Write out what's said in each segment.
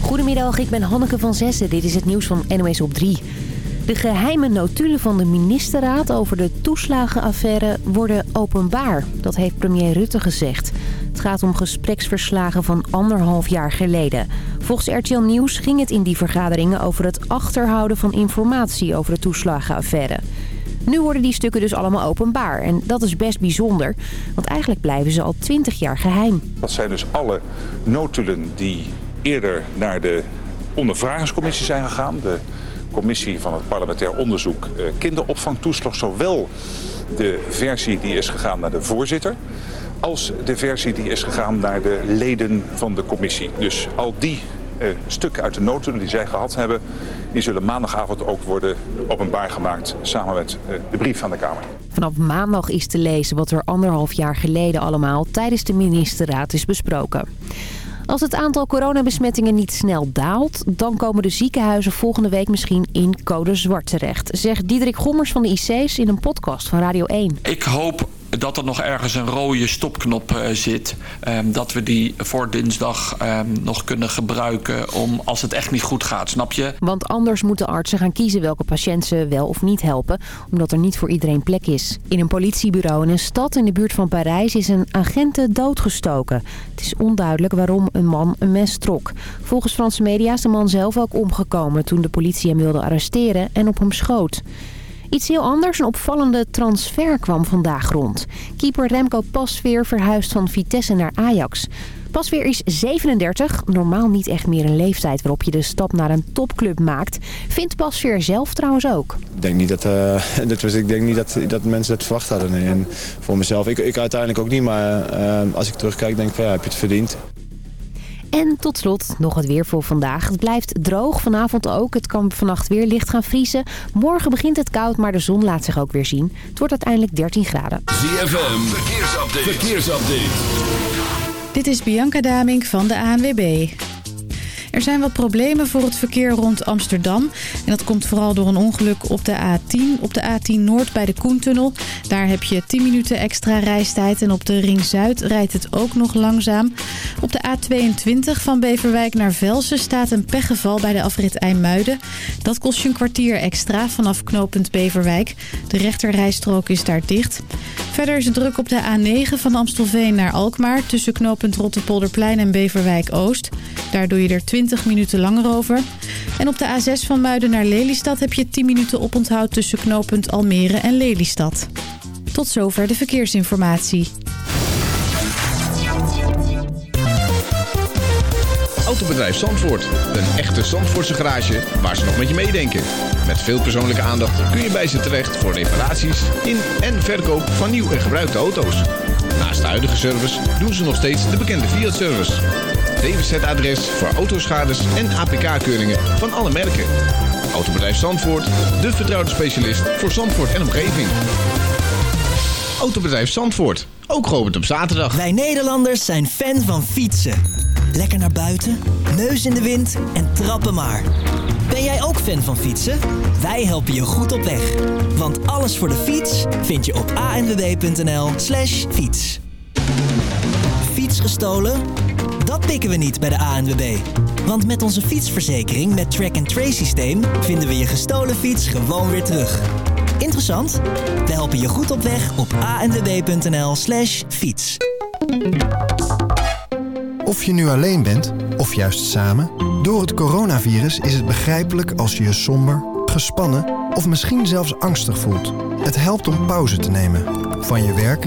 Goedemiddag, ik ben Hanneke van Zessen. Dit is het nieuws van NOS op 3. De geheime notulen van de ministerraad over de toeslagenaffaire worden openbaar. Dat heeft premier Rutte gezegd. Het gaat om gespreksverslagen van anderhalf jaar geleden. Volgens RTL Nieuws ging het in die vergaderingen over het achterhouden van informatie over de toeslagenaffaire. Nu worden die stukken dus allemaal openbaar. En dat is best bijzonder, want eigenlijk blijven ze al 20 jaar geheim. Dat zijn dus alle notulen die eerder naar de ondervragingscommissie zijn gegaan. De commissie van het parlementair onderzoek eh, kinderopvangtoeslag. Zowel de versie die is gegaan naar de voorzitter als de versie die is gegaan naar de leden van de commissie. Dus al die stukken uit de notulen die zij gehad hebben... die zullen maandagavond ook worden openbaar gemaakt samen met eh, de brief van de Kamer. Vanaf maandag is te lezen wat er anderhalf jaar geleden allemaal tijdens de ministerraad is besproken. Als het aantal coronabesmettingen niet snel daalt... dan komen de ziekenhuizen volgende week misschien in code zwart terecht... zegt Diederik Gommers van de IC's in een podcast van Radio 1. Ik hoop dat er nog ergens een rode stopknop uh, zit. Um, dat we die voor dinsdag um, nog kunnen gebruiken om als het echt niet goed gaat, snap je? Want anders moeten artsen gaan kiezen welke patiënt ze wel of niet helpen, omdat er niet voor iedereen plek is. In een politiebureau in een stad in de buurt van Parijs is een agent doodgestoken. Het is onduidelijk waarom een man een mes trok. Volgens Franse media is de man zelf ook omgekomen toen de politie hem wilde arresteren en op hem schoot. Iets heel anders, een opvallende transfer kwam vandaag rond. Keeper Remco Pasveer verhuist van Vitesse naar Ajax. Pasveer is 37, normaal niet echt meer een leeftijd waarop je de stap naar een topclub maakt. Vindt Pasveer zelf trouwens ook. Ik denk niet dat, uh, dat, was, ik denk niet dat, dat mensen het verwacht hadden. En voor mezelf, ik, ik uiteindelijk ook niet, maar uh, als ik terugkijk denk ik van ja, heb je het verdiend. En tot slot nog het weer voor vandaag. Het blijft droog vanavond ook. Het kan vannacht weer licht gaan vriezen. Morgen begint het koud, maar de zon laat zich ook weer zien. Het wordt uiteindelijk 13 graden. ZFM, verkeersupdate. verkeersupdate. Dit is Bianca Damink van de ANWB. Er zijn wat problemen voor het verkeer rond Amsterdam. En dat komt vooral door een ongeluk op de A10. Op de A10 Noord bij de Koentunnel. Daar heb je 10 minuten extra reistijd. En op de Ring Zuid rijdt het ook nog langzaam. Op de A22 van Beverwijk naar Velsen staat een pechgeval bij de afrit IJmuiden. Dat kost je een kwartier extra vanaf knooppunt Beverwijk. De rechterrijstrook is daar dicht. Verder is het druk op de A9 van Amstelveen naar Alkmaar... tussen knooppunt Rottepolderplein en Beverwijk Oost. Daar doe je er 20 minuten langer over. En op de A6 van Muiden naar Lelystad heb je 10 minuten oponthoud... tussen knooppunt Almere en Lelystad. Tot zover de verkeersinformatie. Autobedrijf Zandvoort. Een echte Zandvoortse garage waar ze nog met je meedenken. Met veel persoonlijke aandacht kun je bij ze terecht voor reparaties in en verkoop van nieuw en gebruikte auto's. Naast de huidige service doen ze nog steeds de bekende Fiat-service. DWZ-adres voor autoschades en APK-keuringen van alle merken. Autobedrijf Zandvoort, de vertrouwde specialist voor Zandvoort en omgeving. Autobedrijf Zandvoort, ook geopend op zaterdag. Wij Nederlanders zijn fan van fietsen. Lekker naar buiten, neus in de wind en trappen maar. Ben jij ook fan van fietsen? Wij helpen je goed op weg. Want alles voor de fiets vind je op anwb.nl slash fiets. Fiets gestolen? Dat pikken we niet bij de ANWB. Want met onze fietsverzekering met track-and-trace systeem... vinden we je gestolen fiets gewoon weer terug. Interessant? We helpen je goed op weg op anwb.nl slash fiets. Of je nu alleen bent, of juist samen... door het coronavirus is het begrijpelijk als je je somber, gespannen... of misschien zelfs angstig voelt. Het helpt om pauze te nemen. Van je werk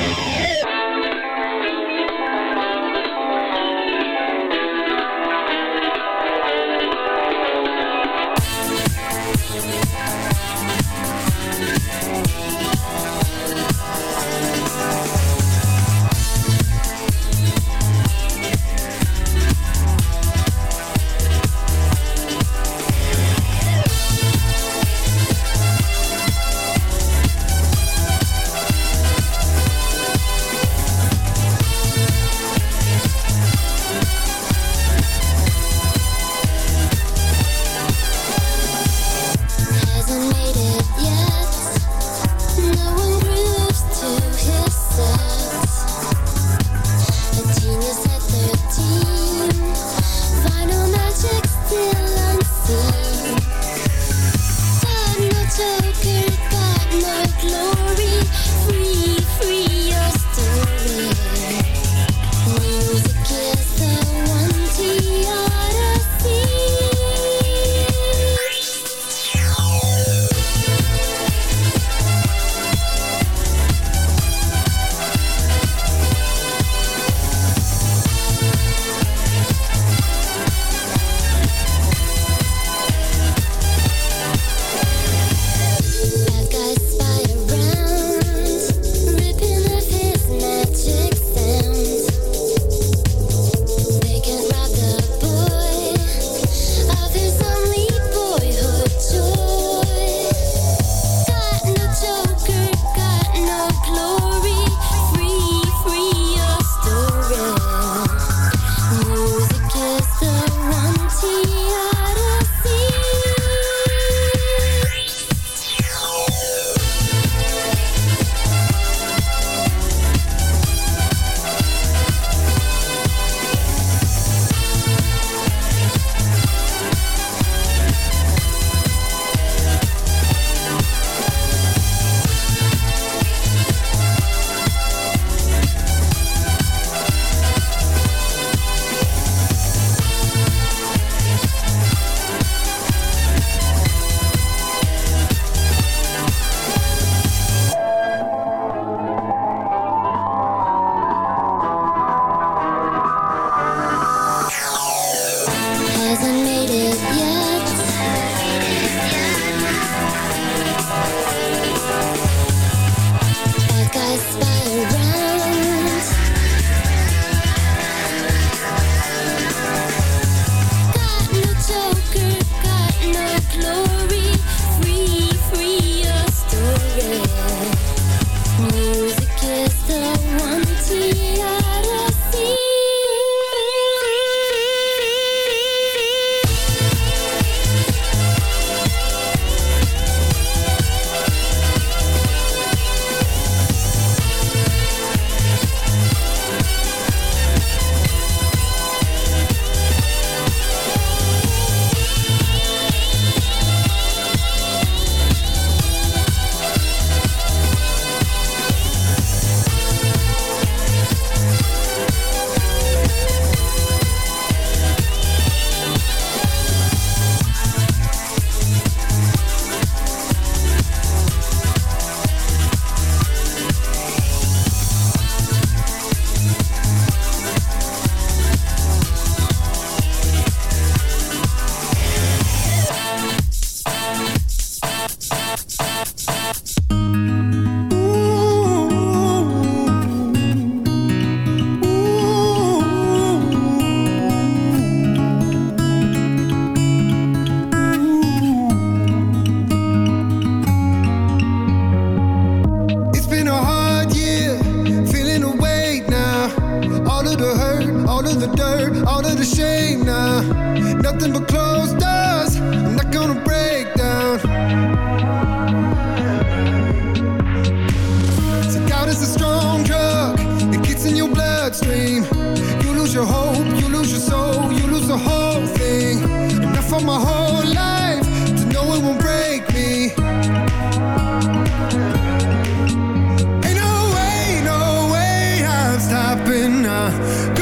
lose open up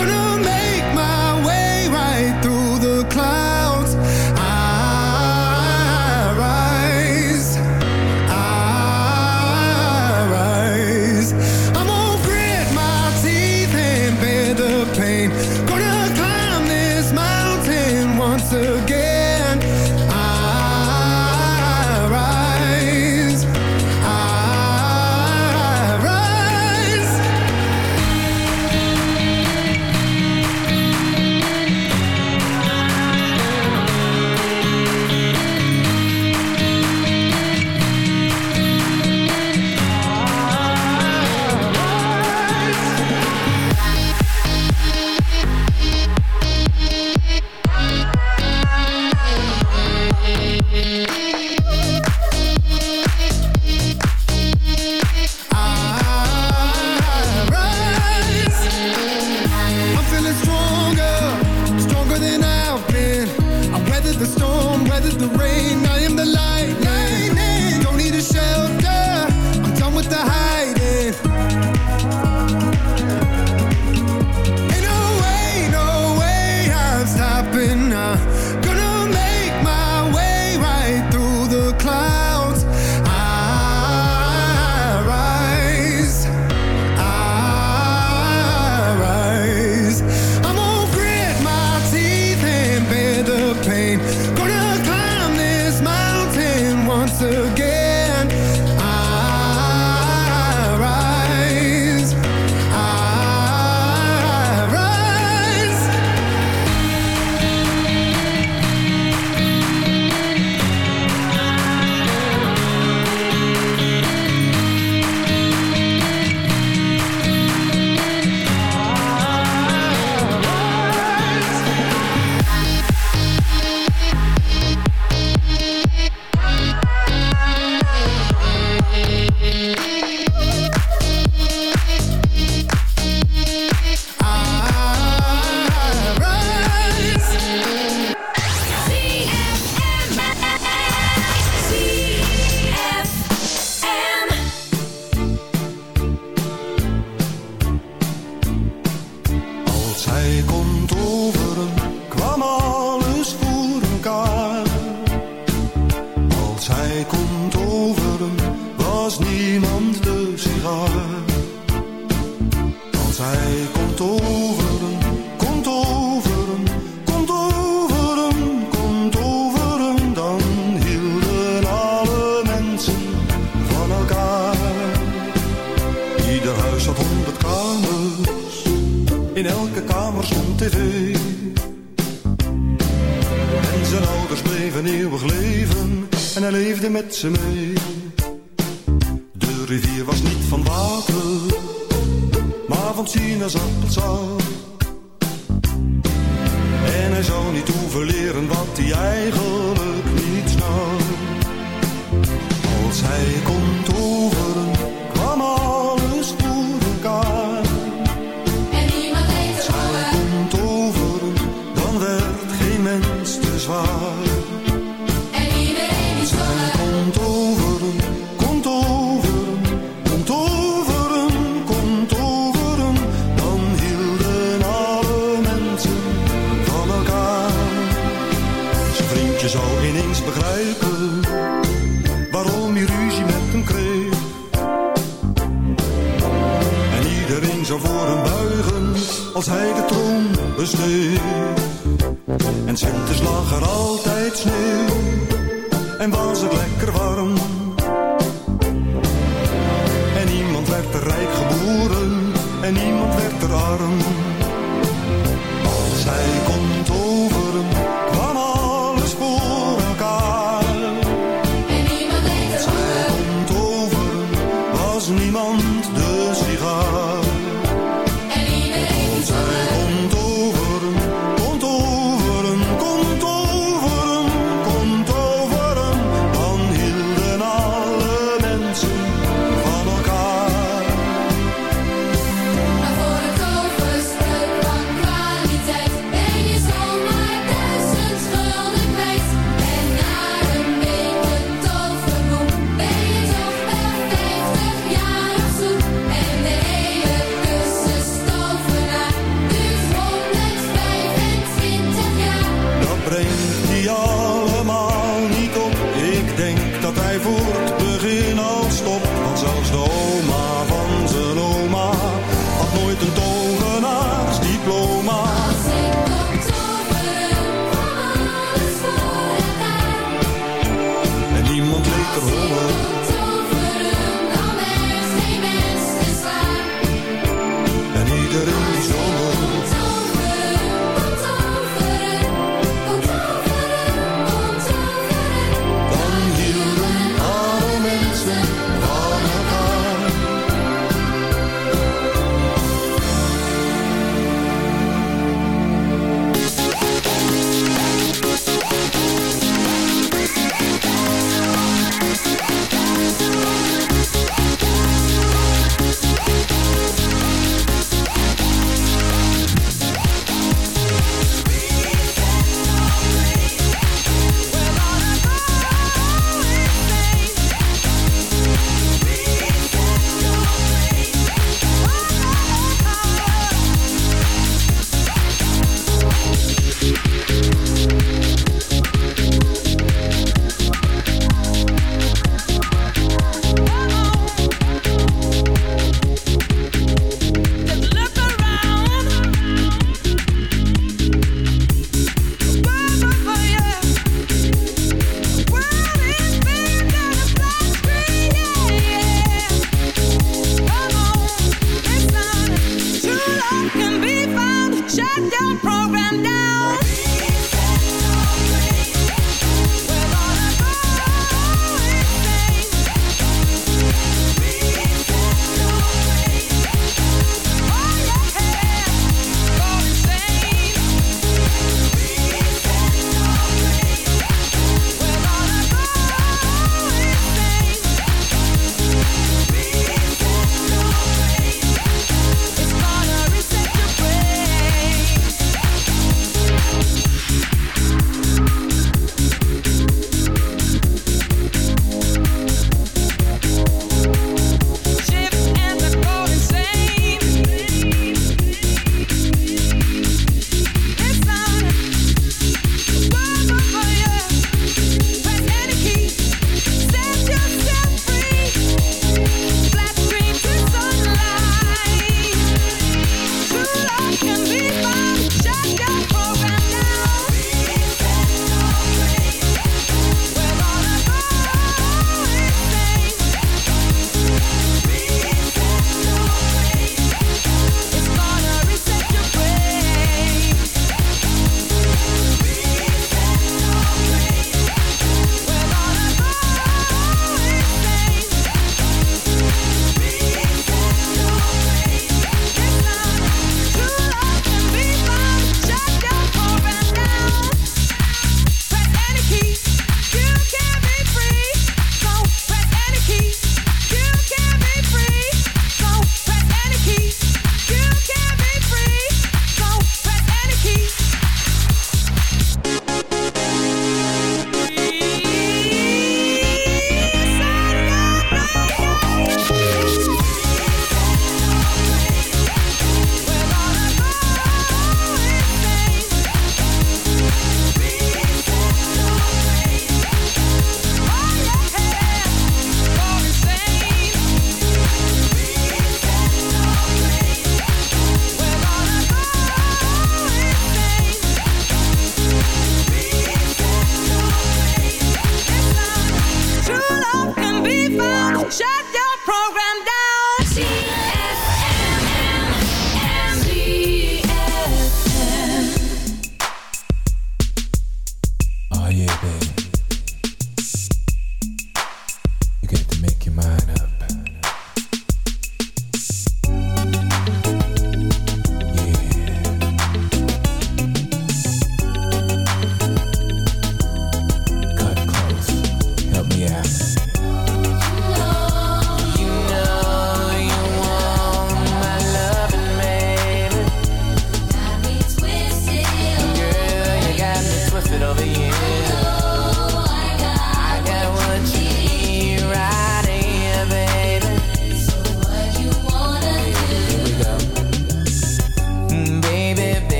ze me als hij de troon besteedt. En winters lag er altijd sneeuw en was het lekker warm. En niemand werd er rijk geboren en niemand werd er arm.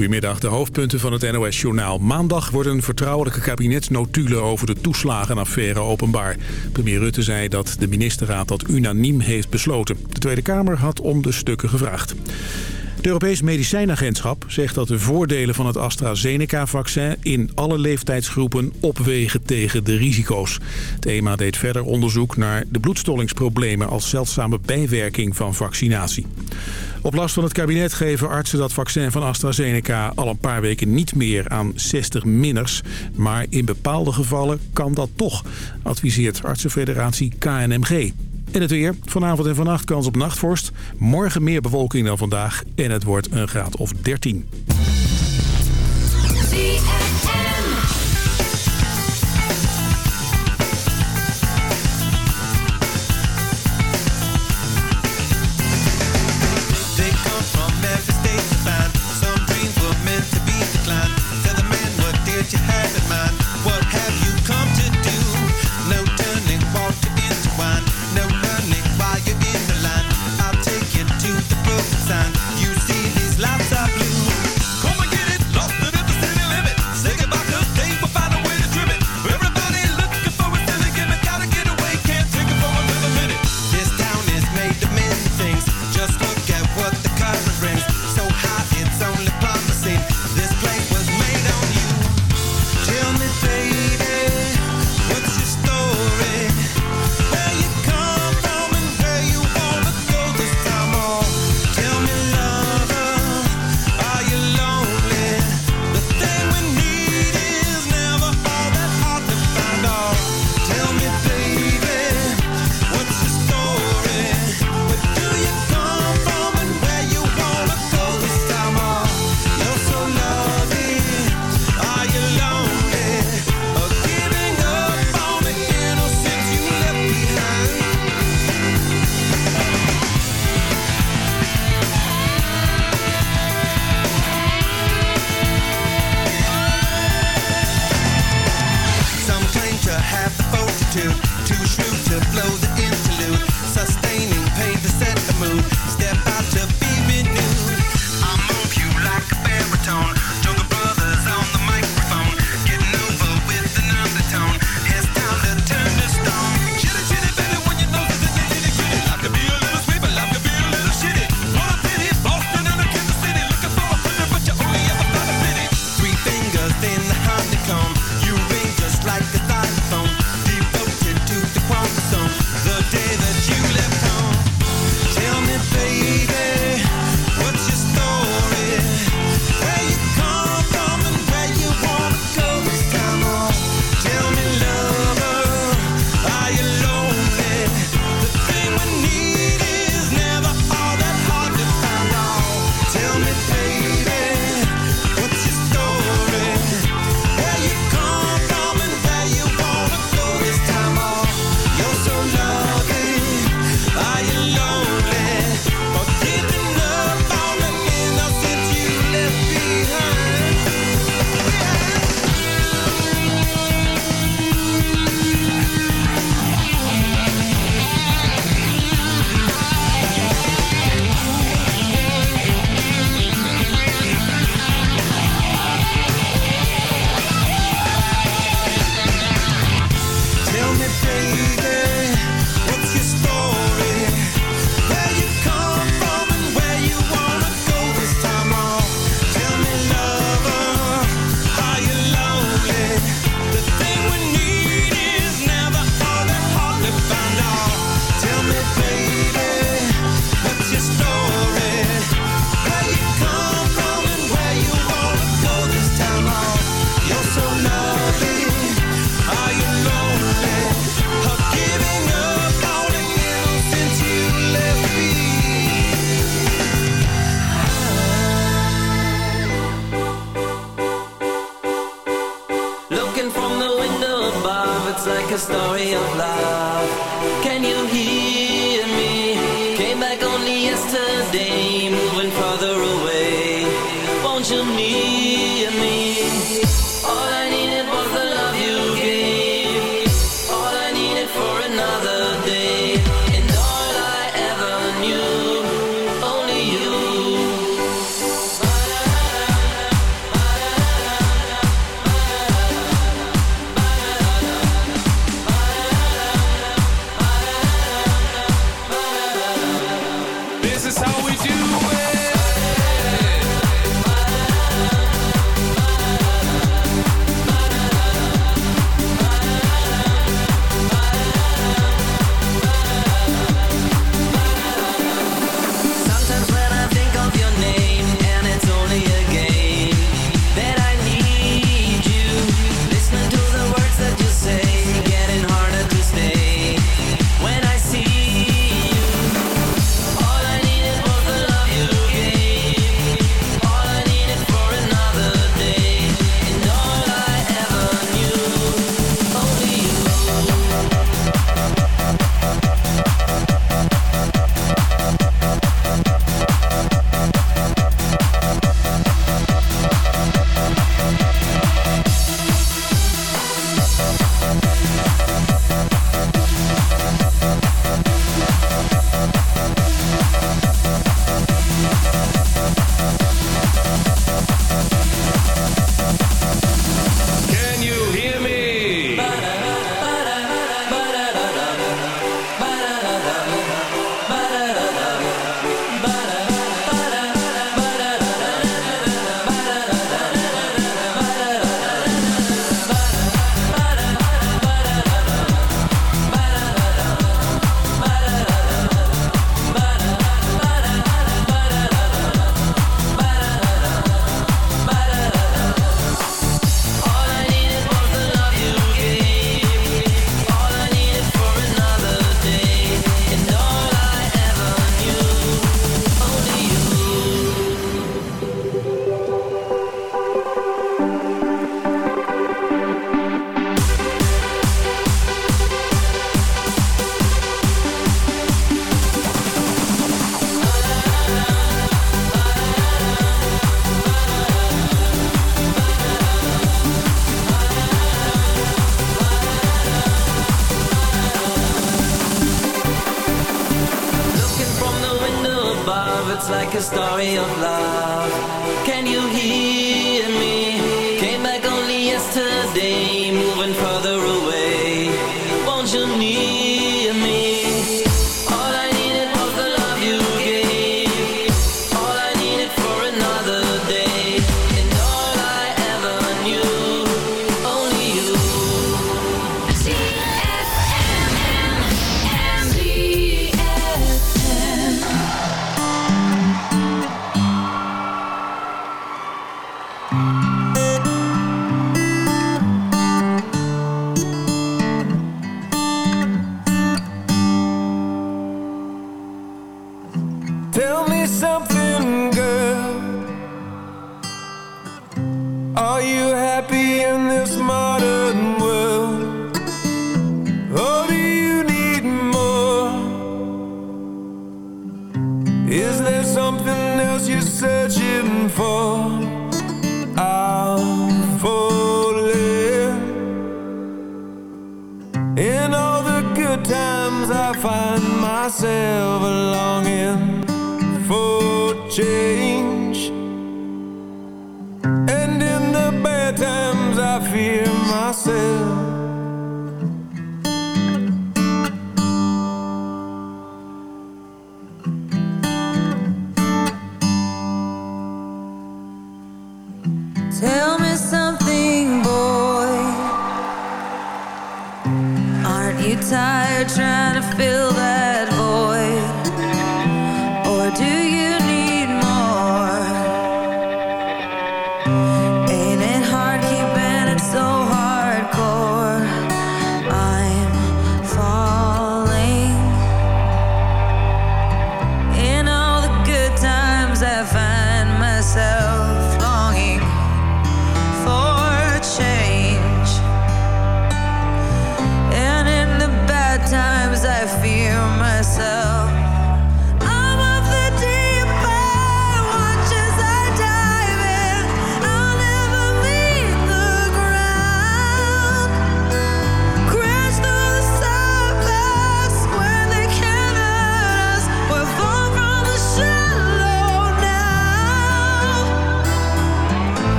Goedemiddag, de hoofdpunten van het NOS-journaal. Maandag worden vertrouwelijke kabinetsnotulen over de toeslagenaffaire openbaar. Premier Rutte zei dat de ministerraad dat unaniem heeft besloten. De Tweede Kamer had om de stukken gevraagd. Het Europees Medicijnagentschap zegt dat de voordelen van het AstraZeneca-vaccin in alle leeftijdsgroepen opwegen tegen de risico's. Het EMA deed verder onderzoek naar de bloedstollingsproblemen als zeldzame bijwerking van vaccinatie. Op last van het kabinet geven artsen dat vaccin van AstraZeneca al een paar weken niet meer aan 60-minners. Maar in bepaalde gevallen kan dat toch, adviseert artsenfederatie KNMG. En het weer. Vanavond en vannacht kans op nachtvorst. Morgen meer bewolking dan vandaag en het wordt een graad of 13. it's like a story of love. Can you hear me? Came back only yesterday, moving farther away.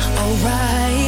Alright.